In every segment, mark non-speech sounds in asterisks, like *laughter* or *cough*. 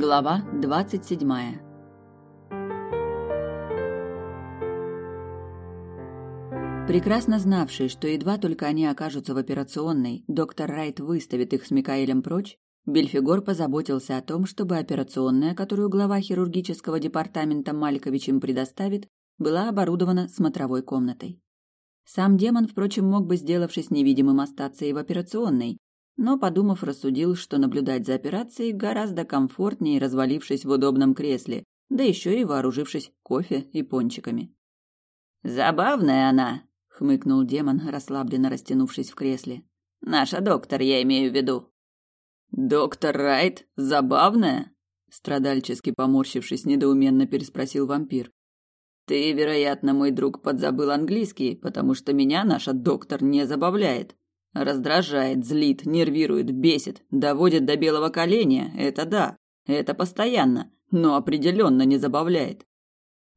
Глава двадцать седьмая. Прекрасно знавший, что едва только они окажутся в операционной, доктор Райт выставит их с Микаэлем прочь, Бельфигор позаботился о том, чтобы операционная, которую глава хирургического департамента Маликович им предоставит, была оборудована смотровой комнатой. Сам демон, впрочем, мог бы, сделавшись невидимым, остаться и в операционной, но, подумав, рассудил, что наблюдать за операцией гораздо комфортнее, развалившись в удобном кресле, да еще и вооружившись кофе и пончиками. «Забавная она», — хмыкнул демон, расслабленно растянувшись в кресле. «Наша доктор, я имею в виду». «Доктор Райт? Забавная?» Страдальчески поморщившись, недоуменно переспросил вампир. «Ты, вероятно, мой друг, подзабыл английский, потому что меня наша доктор не забавляет. Раздражает, злит, нервирует, бесит, доводит до белого коленя. Это да, это постоянно, но определенно не забавляет.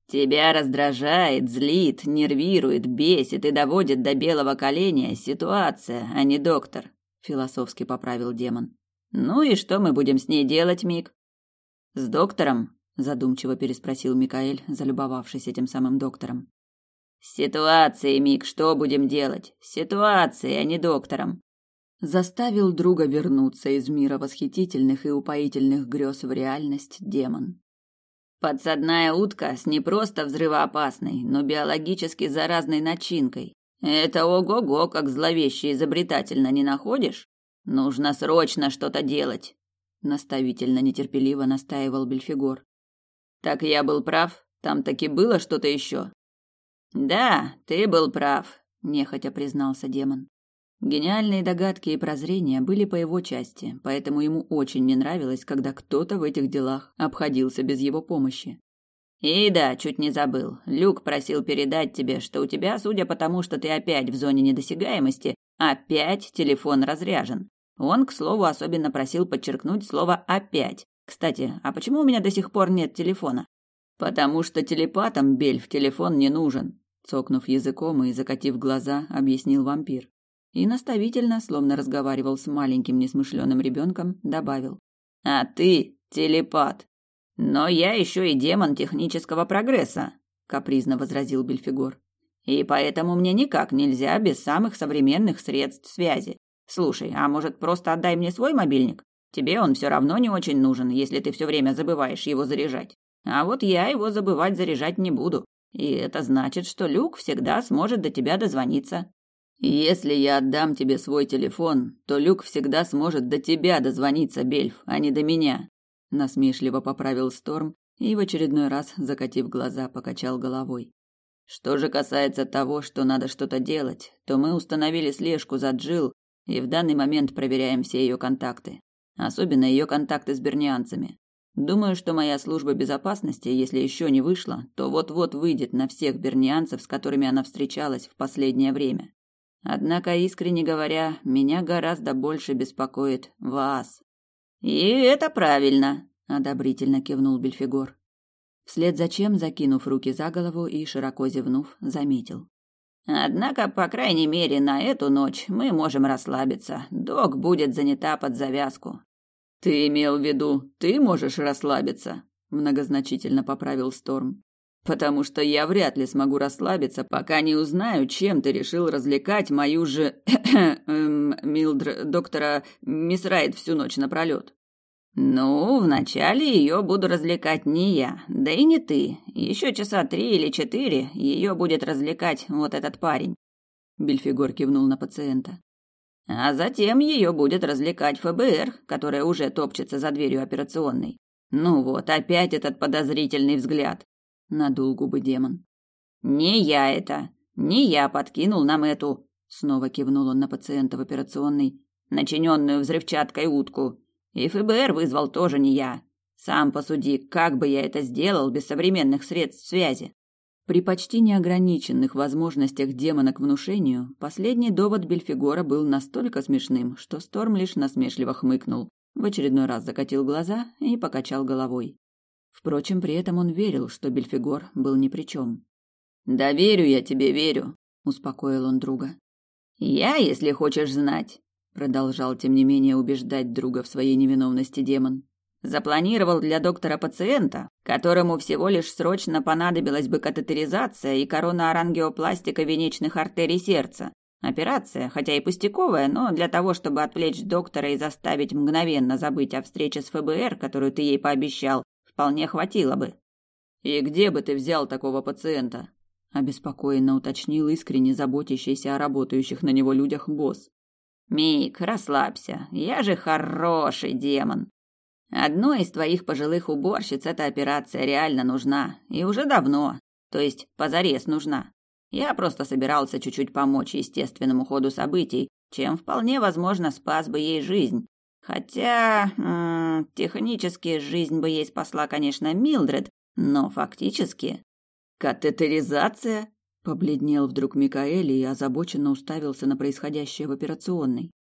Тебя раздражает, злит, нервирует, бесит и доводит до белого коленя ситуация, а не доктор, философски поправил демон. Ну и что мы будем с ней делать, Мик? С доктором? задумчиво переспросил Микаэль, залюбовавшись этим самым доктором. Ситуации, Мик, что будем делать? Ситуации, а не доктором. Заставил друга вернуться из мира восхитительных и упоительных грез в реальность демон. Подсадная утка с не просто взрывоопасной, но биологически заразной начинкой. Это ого-го, как зловеще изобретательно не находишь? Нужно срочно что-то делать, наставительно нетерпеливо настаивал Бельфигор. Так я был прав, там таки было что-то еще. Да, ты был прав, нехотя признался демон. Гениальные догадки и прозрения были по его части, поэтому ему очень не нравилось, когда кто-то в этих делах обходился без его помощи. И да, чуть не забыл. Люк просил передать тебе, что у тебя, судя по тому, что ты опять в зоне недосягаемости, опять телефон разряжен. Он, к слову, особенно просил подчеркнуть слово «опять». Кстати, а почему у меня до сих пор нет телефона? Потому что телепатам Бельф телефон не нужен, цокнув языком и закатив глаза, объяснил вампир и наставительно, словно разговаривал с маленьким несмышленым ребенком, добавил. «А ты телепат. Но я еще и демон технического прогресса», — капризно возразил Бельфигор. «И поэтому мне никак нельзя без самых современных средств связи. Слушай, а может, просто отдай мне свой мобильник? Тебе он все равно не очень нужен, если ты все время забываешь его заряжать. А вот я его забывать заряжать не буду. И это значит, что Люк всегда сможет до тебя дозвониться. Если я отдам тебе свой телефон, то Люк всегда сможет до тебя дозвониться, Бельф, а не до меня, насмешливо поправил Сторм и в очередной раз, закатив глаза, покачал головой. Что же касается того, что надо что-то делать, то мы установили слежку за Джил и в данный момент проверяем все ее контакты, особенно ее контакты с бернианцами. Думаю, что моя служба безопасности, если еще не вышла, то вот-вот выйдет на всех бернианцев, с которыми она встречалась в последнее время. Однако, искренне говоря, меня гораздо больше беспокоит вас. И это правильно, одобрительно кивнул Бельфигор. Вслед за чем, закинув руки за голову и широко зевнув, заметил: Однако, по крайней мере, на эту ночь мы можем расслабиться. Док будет занята под завязку. Ты имел в виду, ты можешь расслабиться, многозначительно поправил Сторм потому что я вряд ли смогу расслабиться, пока не узнаю, чем ты решил развлекать мою же *clears throat* эм, Милдр доктора Мисс Райт всю ночь напролет. Ну, вначале ее буду развлекать не я, да и не ты. Еще часа три или четыре ее будет развлекать вот этот парень. Бельфигор кивнул на пациента. А затем ее будет развлекать ФБР, которая уже топчется за дверью операционной. Ну вот, опять этот подозрительный взгляд надул губы демон. Не я это, не я подкинул нам эту, снова кивнул он на пациента в операционной, начиненную взрывчаткой утку. И ФБР вызвал тоже не я. Сам посуди, как бы я это сделал без современных средств связи. При почти неограниченных возможностях демона к внушению, последний довод Бельфигора был настолько смешным, что Сторм лишь насмешливо хмыкнул, в очередной раз закатил глаза и покачал головой. Впрочем, при этом он верил, что Бельфигор был ни при чем. «Да верю я тебе, верю», — успокоил он друга. «Я, если хочешь знать», — продолжал, тем не менее, убеждать друга в своей невиновности демон. Запланировал для доктора пациента, которому всего лишь срочно понадобилась бы катетеризация и коронарангиопластика венечных артерий сердца. Операция, хотя и пустяковая, но для того, чтобы отвлечь доктора и заставить мгновенно забыть о встрече с ФБР, которую ты ей пообещал, вполне хватило бы. И где бы ты взял такого пациента? обеспокоенно уточнил искренне заботящийся о работающих на него людях босс. Мик, расслабься. Я же хороший демон. Одной из твоих пожилых уборщиц эта операция реально нужна, и уже давно, то есть позарез нужна. Я просто собирался чуть-чуть помочь естественному ходу событий, чем вполне возможно спас бы ей жизнь. Хотя, м -м, технически жизнь бы ей спасла, конечно, Милдред, но фактически катетеризация побледнел вдруг Микаэль и озабоченно уставился на происходящее в операционной.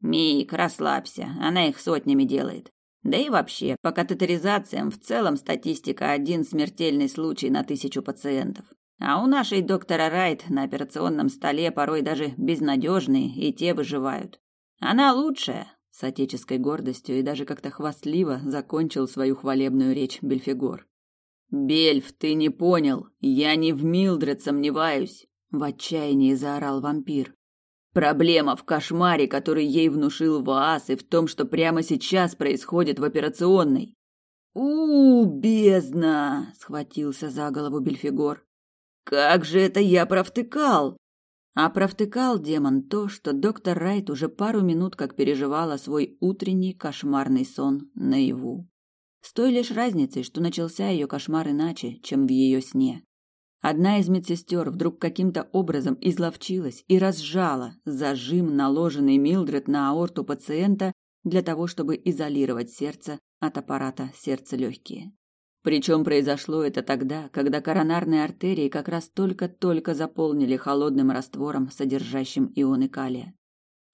Мик, расслабься, она их сотнями делает. Да и вообще, по катетеризациям в целом статистика один смертельный случай на тысячу пациентов. А у нашей доктора Райт на операционном столе порой даже безнадежные, и те выживают. Она лучшая, с отеческой гордостью и даже как-то хвастливо закончил свою хвалебную речь Бельфигор. «Бельф, ты не понял, я не в Милдред сомневаюсь», — в отчаянии заорал вампир. «Проблема в кошмаре, который ей внушил Ваас, и в том, что прямо сейчас происходит в операционной». «У, бездна!» — схватился за голову Бельфигор. Как же это я провтыкал? А провтыкал демон то, что доктор Райт уже пару минут как переживала свой утренний кошмарный сон наяву. С той лишь разницей, что начался ее кошмар иначе, чем в ее сне. Одна из медсестер вдруг каким-то образом изловчилась и разжала зажим, наложенный Милдред на аорту пациента для того, чтобы изолировать сердце от аппарата сердце-легкие. Причем произошло это тогда, когда коронарные артерии как раз только-только заполнили холодным раствором, содержащим ионы калия.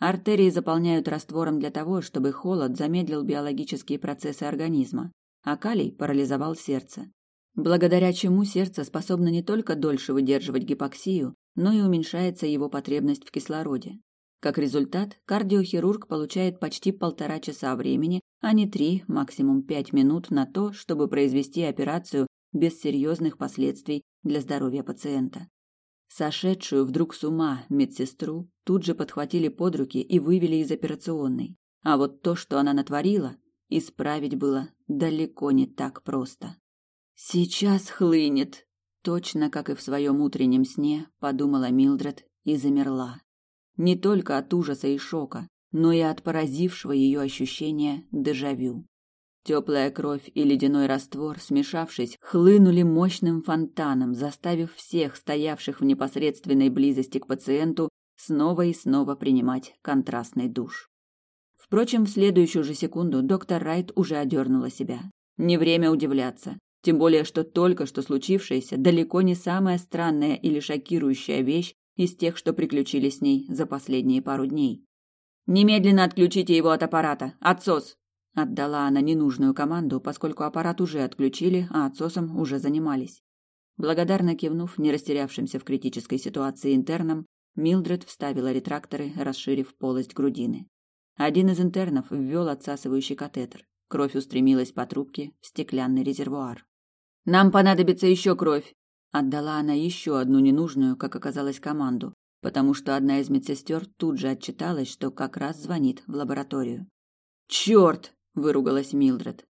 Артерии заполняют раствором для того, чтобы холод замедлил биологические процессы организма, а калий парализовал сердце. Благодаря чему сердце способно не только дольше выдерживать гипоксию, но и уменьшается его потребность в кислороде. Как результат, кардиохирург получает почти полтора часа времени, а не три, максимум пять минут на то, чтобы произвести операцию без серьезных последствий для здоровья пациента. Сошедшую вдруг с ума медсестру тут же подхватили под руки и вывели из операционной. А вот то, что она натворила, исправить было далеко не так просто. Сейчас хлынет, точно как и в своем утреннем сне, подумала Милдред и замерла не только от ужаса и шока, но и от поразившего ее ощущения дежавю. Теплая кровь и ледяной раствор, смешавшись, хлынули мощным фонтаном, заставив всех стоявших в непосредственной близости к пациенту снова и снова принимать контрастный душ. Впрочем, в следующую же секунду доктор Райт уже одернула себя. Не время удивляться, тем более что только что случившееся далеко не самая странная или шокирующая вещь из тех, что приключились с ней за последние пару дней. Немедленно отключите его от аппарата. Отсос. Отдала она ненужную команду, поскольку аппарат уже отключили, а отсосом уже занимались. Благодарно кивнув не растерявшимся в критической ситуации интернам, Милдред вставила ретракторы, расширив полость грудины. Один из интернов ввел отсасывающий катетер. Кровь устремилась по трубке в стеклянный резервуар. Нам понадобится еще кровь, Отдала она еще одну ненужную, как оказалось, команду, потому что одна из медсестер тут же отчиталась, что как раз звонит в лабораторию. «Черт!» – выругалась Милдред.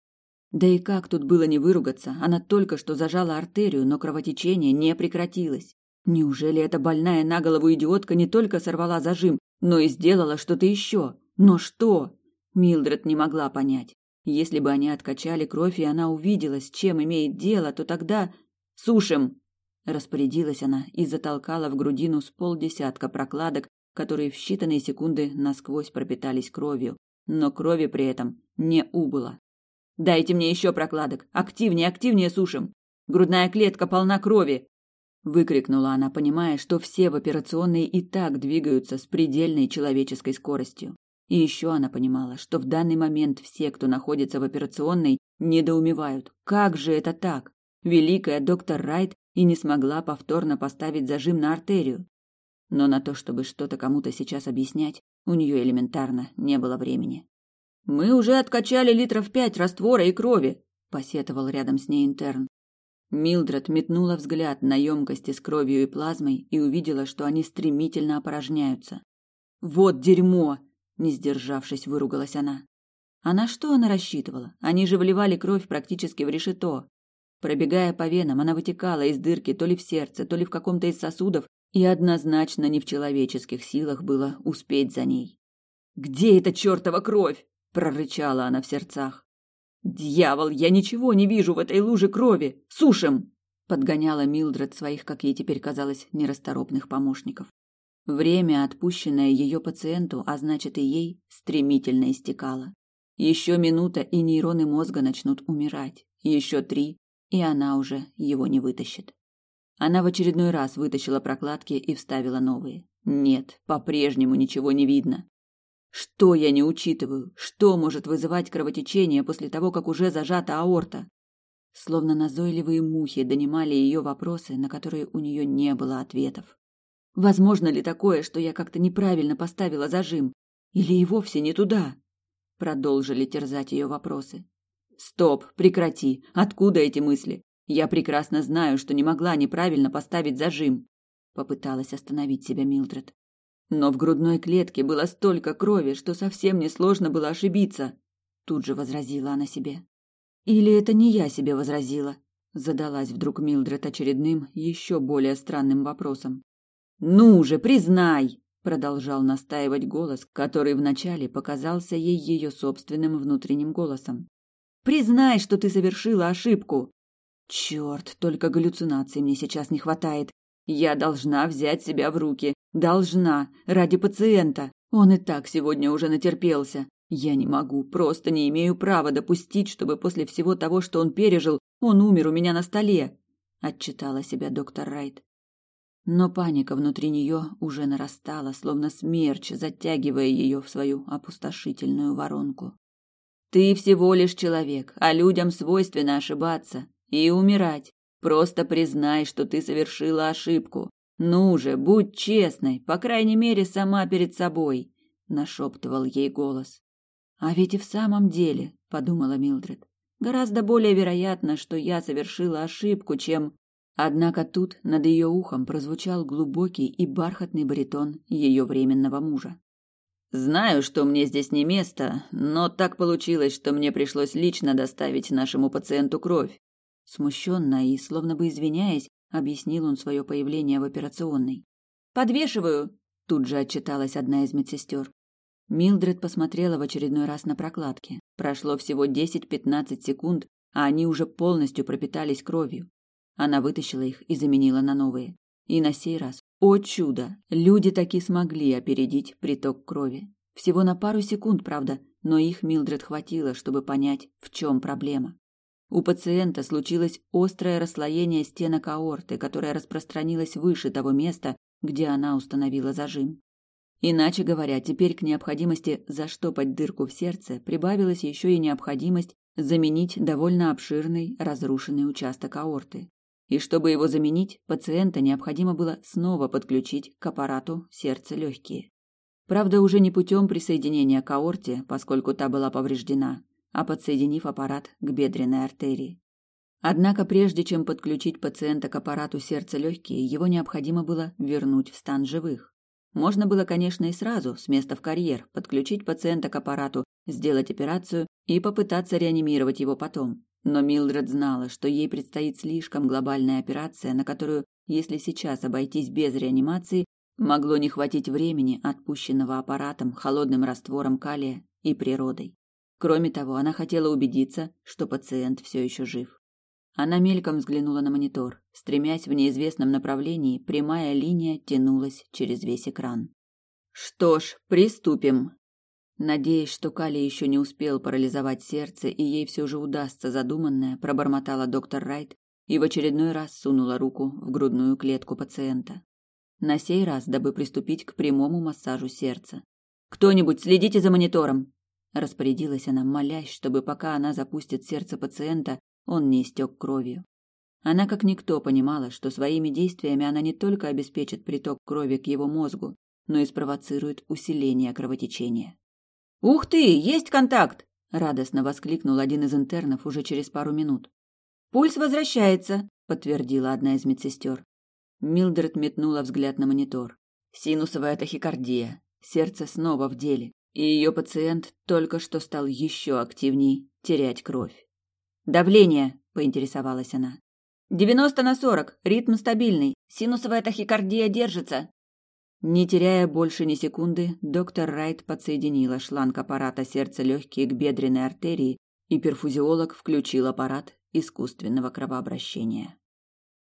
Да и как тут было не выругаться? Она только что зажала артерию, но кровотечение не прекратилось. Неужели эта больная на голову идиотка не только сорвала зажим, но и сделала что-то еще? Но что? Милдред не могла понять. Если бы они откачали кровь, и она увидела, с чем имеет дело, то тогда... «Сушим!» Распорядилась она и затолкала в грудину с полдесятка прокладок, которые в считанные секунды насквозь пропитались кровью, но крови при этом не убыло. «Дайте мне еще прокладок! Активнее, активнее сушим! Грудная клетка полна крови!» Выкрикнула она, понимая, что все в операционной и так двигаются с предельной человеческой скоростью. И еще она понимала, что в данный момент все, кто находится в операционной, недоумевают. Как же это так? Великая доктор Райт и не смогла повторно поставить зажим на артерию. Но на то, чтобы что-то кому-то сейчас объяснять, у нее элементарно не было времени. Мы уже откачали литров пять раствора и крови, посетовал рядом с ней интерн. Милдред метнула взгляд на емкости с кровью и плазмой и увидела, что они стремительно опорожняются. Вот дерьмо, не сдержавшись, выругалась она. А на что она рассчитывала? Они же вливали кровь практически в решето. Пробегая по венам, она вытекала из дырки то ли в сердце, то ли в каком-то из сосудов, и однозначно не в человеческих силах было успеть за ней. «Где эта чертова кровь?» – прорычала она в сердцах. «Дьявол, я ничего не вижу в этой луже крови! Сушим!» – подгоняла Милдред своих, как ей теперь казалось, нерасторопных помощников. Время, отпущенное ее пациенту, а значит и ей, стремительно истекало. Еще минута, и нейроны мозга начнут умирать. Еще три, и она уже его не вытащит. Она в очередной раз вытащила прокладки и вставила новые. Нет, по-прежнему ничего не видно. Что я не учитываю? Что может вызывать кровотечение после того, как уже зажата аорта? Словно назойливые мухи донимали ее вопросы, на которые у нее не было ответов. Возможно ли такое, что я как-то неправильно поставила зажим? Или и вовсе не туда? Продолжили терзать ее вопросы. Стоп, прекрати. Откуда эти мысли? Я прекрасно знаю, что не могла неправильно поставить зажим. Попыталась остановить себя Милдред. Но в грудной клетке было столько крови, что совсем несложно было ошибиться. Тут же возразила она себе. Или это не я себе возразила? Задалась вдруг Милдред очередным, еще более странным вопросом. Ну же, признай, продолжал настаивать голос, который вначале показался ей ее собственным внутренним голосом. Признай, что ты совершила ошибку. Черт, только галлюцинаций мне сейчас не хватает. Я должна взять себя в руки. Должна, ради пациента. Он и так сегодня уже натерпелся. Я не могу, просто не имею права допустить, чтобы после всего того, что он пережил, он умер у меня на столе. Отчитала себя доктор Райт. Но паника внутри нее уже нарастала, словно смерч, затягивая ее в свою опустошительную воронку. Ты всего лишь человек, а людям свойственно ошибаться и умирать. Просто признай, что ты совершила ошибку. Ну же, будь честной, по крайней мере, сама перед собой, нашептывал ей голос. А ведь и в самом деле, подумала Милдред, гораздо более вероятно, что я совершила ошибку, чем Однако тут над ее ухом прозвучал глубокий и бархатный баритон ее временного мужа. Знаю, что мне здесь не место, но так получилось, что мне пришлось лично доставить нашему пациенту кровь. Смущенно и словно бы извиняясь, объяснил он свое появление в операционной. Подвешиваю, тут же отчиталась одна из медсестер. Милдред посмотрела в очередной раз на прокладки. Прошло всего 10-15 секунд, а они уже полностью пропитались кровью. Она вытащила их и заменила на новые. И на сей раз, о чудо, люди таки смогли опередить приток крови. Всего на пару секунд, правда, но их Милдред хватило, чтобы понять, в чем проблема. У пациента случилось острое расслоение стенок аорты, которое распространилось выше того места, где она установила зажим. Иначе говоря, теперь к необходимости заштопать дырку в сердце прибавилась еще и необходимость заменить довольно обширный разрушенный участок аорты. И чтобы его заменить, пациента необходимо было снова подключить к аппарату сердце-легкие. Правда, уже не путем присоединения к аорте, поскольку та была повреждена, а подсоединив аппарат к бедренной артерии. Однако прежде чем подключить пациента к аппарату сердце-легкие, его необходимо было вернуть в стан живых. Можно было, конечно, и сразу, с места в карьер, подключить пациента к аппарату, сделать операцию и попытаться реанимировать его потом. Но Милдред знала, что ей предстоит слишком глобальная операция, на которую, если сейчас обойтись без реанимации, могло не хватить времени, отпущенного аппаратом, холодным раствором калия и природой. Кроме того, она хотела убедиться, что пациент все еще жив. Она мельком взглянула на монитор. Стремясь в неизвестном направлении, прямая линия тянулась через весь экран. «Что ж, приступим», Надеясь, что Кали еще не успел парализовать сердце, и ей все же удастся задуманное, пробормотала доктор Райт и в очередной раз сунула руку в грудную клетку пациента. На сей раз, дабы приступить к прямому массажу сердца. «Кто-нибудь следите за монитором!» Распорядилась она, молясь, чтобы пока она запустит сердце пациента, он не истек кровью. Она как никто понимала, что своими действиями она не только обеспечит приток крови к его мозгу, но и спровоцирует усиление кровотечения. «Ух ты, есть контакт!» – радостно воскликнул один из интернов уже через пару минут. «Пульс возвращается», – подтвердила одна из медсестер. Милдред метнула взгляд на монитор. Синусовая тахикардия. Сердце снова в деле. И ее пациент только что стал еще активней терять кровь. «Давление», – поинтересовалась она. «Девяносто на сорок. Ритм стабильный. Синусовая тахикардия держится». Не теряя больше ни секунды, доктор Райт подсоединила шланг аппарата сердца-легкие к бедренной артерии, и перфузиолог включил аппарат искусственного кровообращения.